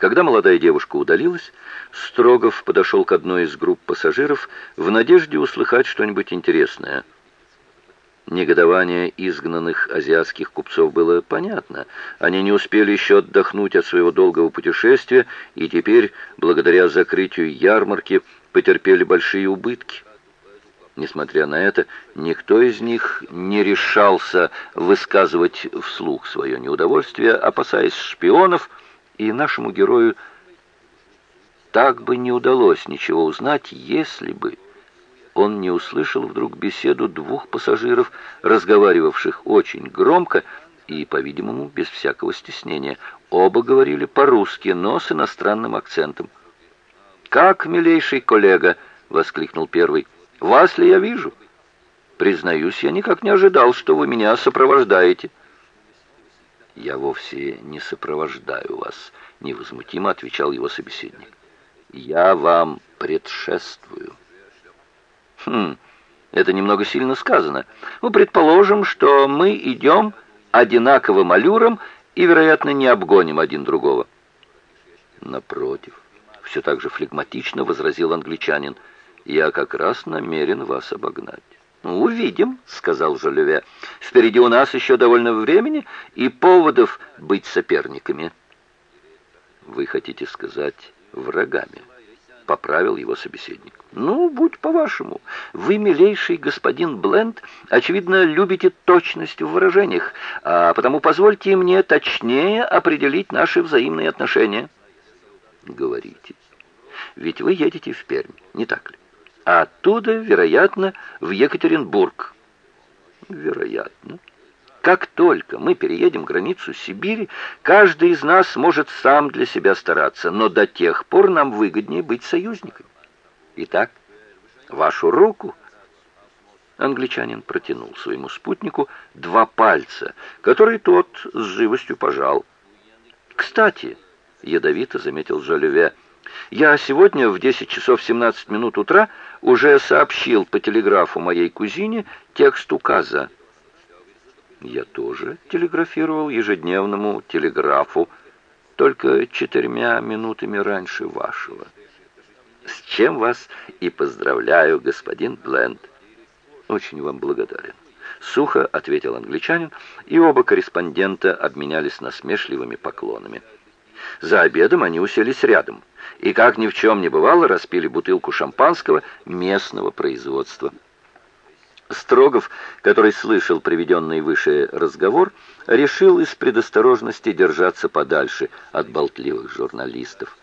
Когда молодая девушка удалилась, Строгов подошел к одной из групп пассажиров в надежде услыхать что-нибудь интересное. Негодование изгнанных азиатских купцов было понятно. Они не успели еще отдохнуть от своего долгого путешествия и теперь, благодаря закрытию ярмарки, потерпели большие убытки. Несмотря на это, никто из них не решался высказывать вслух свое неудовольствие, опасаясь шпионов, и нашему герою так бы не удалось ничего узнать, если бы он не услышал вдруг беседу двух пассажиров, разговаривавших очень громко и, по-видимому, без всякого стеснения. Оба говорили по-русски, но с иностранным акцентом. «Как, милейший коллега!» — воскликнул первый. «Вас ли я вижу? Признаюсь, я никак не ожидал, что вы меня сопровождаете». «Я вовсе не сопровождаю вас», — невозмутимо отвечал его собеседник. «Я вам предшествую». «Хм, это немного сильно сказано. Ну, предположим, что мы идем одинаковым аллюром и, вероятно, не обгоним один другого». «Напротив, все так же флегматично возразил англичанин. «Я как раз намерен вас обогнать». «Ну, «Увидим», — сказал Жолюве. «Впереди у нас еще довольно времени и поводов быть соперниками». «Вы хотите сказать врагами?» — поправил его собеседник. «Ну, будь по-вашему. Вы, милейший господин Бленд, очевидно, любите точность в выражениях, а потому позвольте мне точнее определить наши взаимные отношения». «Говорите». Ведь вы едете в Пермь, не так ли? А оттуда, вероятно, в Екатеринбург. Вероятно. Как только мы переедем границу Сибири, каждый из нас может сам для себя стараться, но до тех пор нам выгоднее быть союзниками. Итак, вашу руку. Англичанин протянул своему спутнику два пальца, которые тот с живостью пожал. «Кстати», — ядовито заметил Жолюве, — я сегодня в 10 часов 17 минут утра уже сообщил по телеграфу моей кузине текст указа. Я тоже телеграфировал ежедневному телеграфу, только четырьмя минутами раньше вашего. С чем вас и поздравляю, господин Бленд. Очень вам благодарен. Сухо ответил англичанин, и оба корреспондента обменялись насмешливыми поклонами. За обедом они уселись рядом и, как ни в чем не бывало, распили бутылку шампанского местного производства. Строгов, который слышал приведенный выше разговор, решил из предосторожности держаться подальше от болтливых журналистов.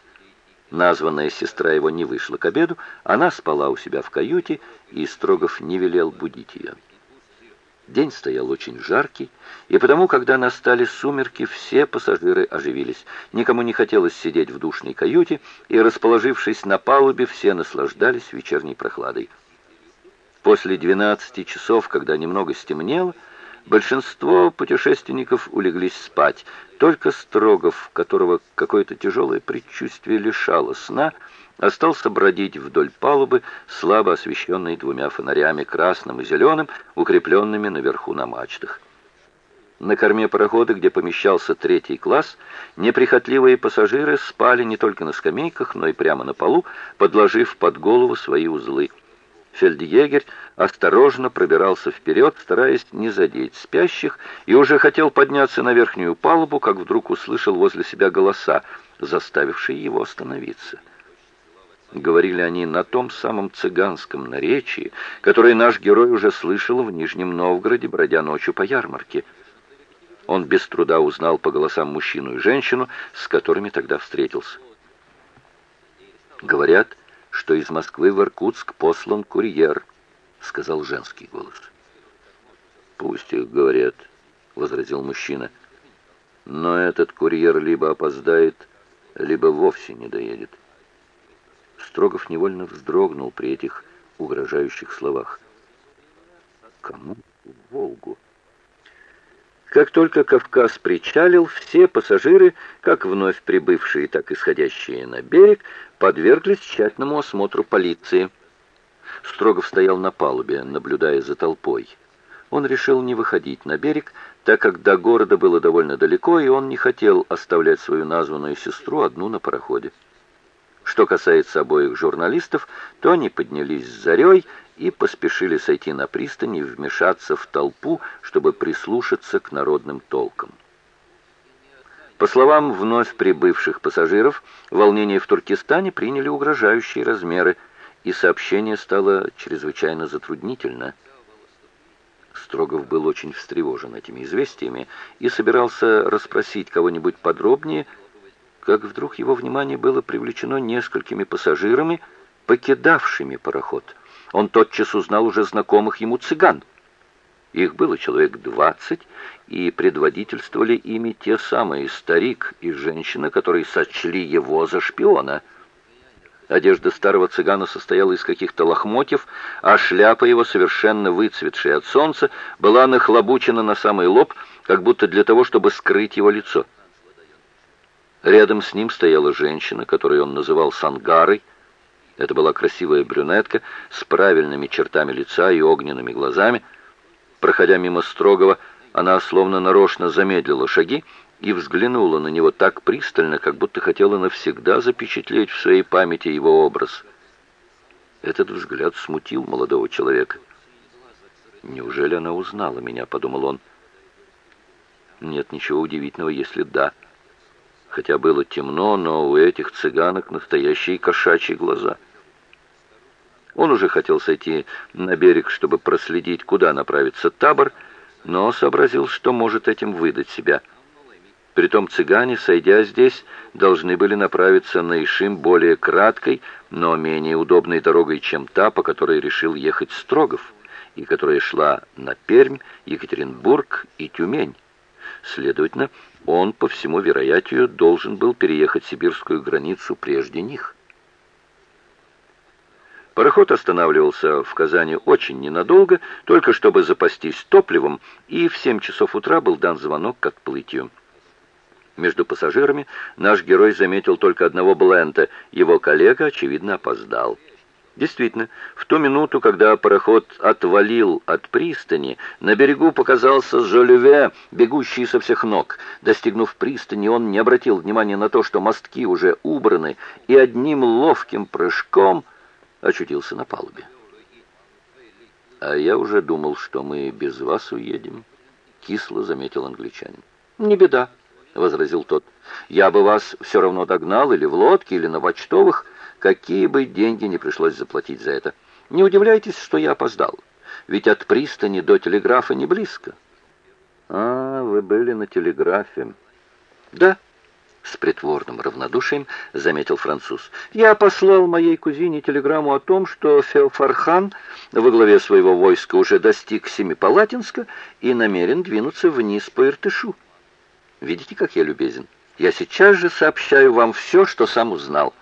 Названная сестра его не вышла к обеду, она спала у себя в каюте, и Строгов не велел будить ее. День стоял очень жаркий, и потому, когда настали сумерки, все пассажиры оживились. Никому не хотелось сидеть в душной каюте, и, расположившись на палубе, все наслаждались вечерней прохладой. После 12 часов, когда немного стемнело, большинство путешественников улеглись спать. Только Строгов, которого какое-то тяжелое предчувствие лишало сна, остался бродить вдоль палубы, слабо освещенной двумя фонарями, красным и зеленым, укрепленными наверху на мачтах. На корме парохода, где помещался третий класс, неприхотливые пассажиры спали не только на скамейках, но и прямо на полу, подложив под голову свои узлы. Фельдъегерь осторожно пробирался вперед, стараясь не задеть спящих, и уже хотел подняться на верхнюю палубу, как вдруг услышал возле себя голоса, заставившие его остановиться. Говорили они на том самом цыганском наречии, которое наш герой уже слышал в Нижнем Новгороде, бродя ночью по ярмарке. Он без труда узнал по голосам мужчину и женщину, с которыми тогда встретился. «Говорят, что из Москвы в Иркутск послан курьер», — сказал женский голос. «Пусть их говорят», — возразил мужчина. «Но этот курьер либо опоздает, либо вовсе не доедет». Строгов невольно вздрогнул при этих угрожающих словах. Кому Волгу? Как только Кавказ причалил, все пассажиры, как вновь прибывшие, так и сходящие на берег, подверглись тщательному осмотру полиции. Строгов стоял на палубе, наблюдая за толпой. Он решил не выходить на берег, так как до города было довольно далеко, и он не хотел оставлять свою названную сестру одну на пароходе. Что касается обоих журналистов, то они поднялись с зарей и поспешили сойти на пристань и вмешаться в толпу, чтобы прислушаться к народным толкам. По словам вновь прибывших пассажиров, волнения в Туркестане приняли угрожающие размеры, и сообщение стало чрезвычайно затруднительно. Строгов был очень встревожен этими известиями и собирался расспросить кого-нибудь подробнее, как вдруг его внимание было привлечено несколькими пассажирами, покидавшими пароход. Он тотчас узнал уже знакомых ему цыган. Их было человек двадцать, и предводительствовали ими те самые старик и женщина, которые сочли его за шпиона. Одежда старого цыгана состояла из каких-то лохмотьев, а шляпа его, совершенно выцветшая от солнца, была нахлобучена на самый лоб, как будто для того, чтобы скрыть его лицо. Рядом с ним стояла женщина, которую он называл Сангарой. Это была красивая брюнетка с правильными чертами лица и огненными глазами. Проходя мимо Строгова, она словно нарочно замедлила шаги и взглянула на него так пристально, как будто хотела навсегда запечатлеть в своей памяти его образ. Этот взгляд смутил молодого человека. «Неужели она узнала меня?» — подумал он. «Нет ничего удивительного, если да» хотя было темно, но у этих цыганок настоящие кошачьи глаза. Он уже хотел сойти на берег, чтобы проследить, куда направится табор, но сообразил, что может этим выдать себя. Притом цыгане, сойдя здесь, должны были направиться на Ишим более краткой, но менее удобной дорогой, чем та, по которой решил ехать Строгов, и которая шла на Пермь, Екатеринбург и Тюмень. Следовательно, он, по всему вероятию, должен был переехать сибирскую границу прежде них. Пароход останавливался в Казани очень ненадолго, только чтобы запастись топливом, и в 7 часов утра был дан звонок к отплытию. Между пассажирами наш герой заметил только одного Блента, его коллега, очевидно, опоздал. Действительно, в ту минуту, когда пароход отвалил от пристани, на берегу показался Жолюве, бегущий со всех ног. Достигнув пристани, он не обратил внимания на то, что мостки уже убраны, и одним ловким прыжком очутился на палубе. «А я уже думал, что мы без вас уедем», — кисло заметил англичанин. «Не беда», — возразил тот. «Я бы вас все равно догнал или в лодке, или на почтовых» какие бы деньги не пришлось заплатить за это. Не удивляйтесь, что я опоздал, ведь от пристани до телеграфа не близко. А, вы были на телеграфе. Да, с притворным равнодушием заметил француз. Я послал моей кузине телеграмму о том, что Феофархан во главе своего войска уже достиг Семипалатинска и намерен двинуться вниз по Иртышу. Видите, как я любезен? Я сейчас же сообщаю вам все, что сам узнал.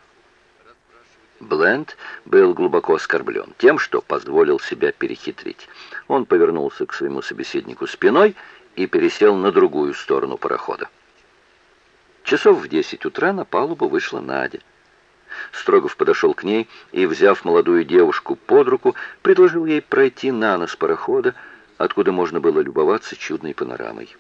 Бленд был глубоко оскорблен тем, что позволил себя перехитрить. Он повернулся к своему собеседнику спиной и пересел на другую сторону парохода. Часов в десять утра на палубу вышла Надя. Строгов подошел к ней и, взяв молодую девушку под руку, предложил ей пройти на нос парохода, откуда можно было любоваться чудной панорамой.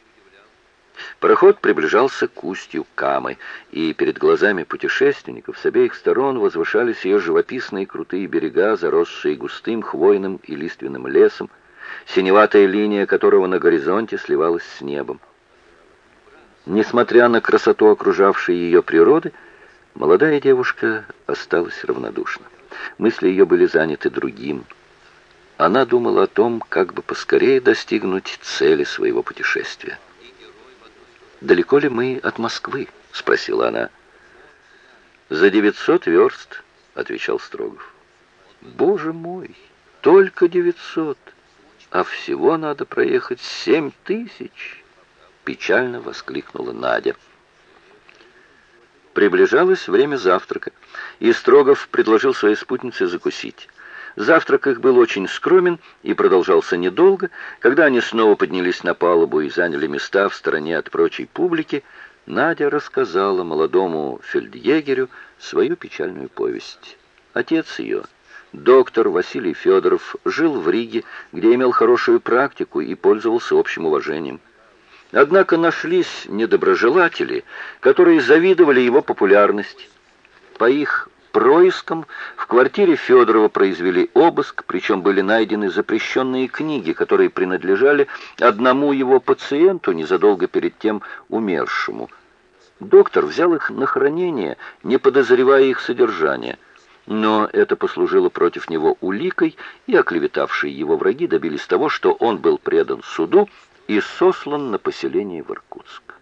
Пароход приближался к устью Камы, и перед глазами путешественников с обеих сторон возвышались ее живописные крутые берега, заросшие густым хвойным и лиственным лесом, синеватая линия которого на горизонте сливалась с небом. Несмотря на красоту окружавшей ее природы, молодая девушка осталась равнодушна. Мысли ее были заняты другим. Она думала о том, как бы поскорее достигнуть цели своего путешествия. «Далеко ли мы от Москвы?» — спросила она. «За девятьсот верст», — отвечал Строгов. «Боже мой, только девятьсот, а всего надо проехать семь тысяч!» Печально воскликнула Надя. Приближалось время завтрака, и Строгов предложил своей спутнице закусить. Завтрак их был очень скромен и продолжался недолго. Когда они снова поднялись на палубу и заняли места в стороне от прочей публики, Надя рассказала молодому фельдъегерю свою печальную повесть. Отец ее, доктор Василий Федоров, жил в Риге, где имел хорошую практику и пользовался общим уважением. Однако нашлись недоброжелатели, которые завидовали его популярности. По их проискам в квартире Федорова произвели обыск, причем были найдены запрещенные книги, которые принадлежали одному его пациенту, незадолго перед тем умершему. Доктор взял их на хранение, не подозревая их содержания. Но это послужило против него уликой, и оклеветавшие его враги добились того, что он был предан суду и сослан на поселение в Иркутск.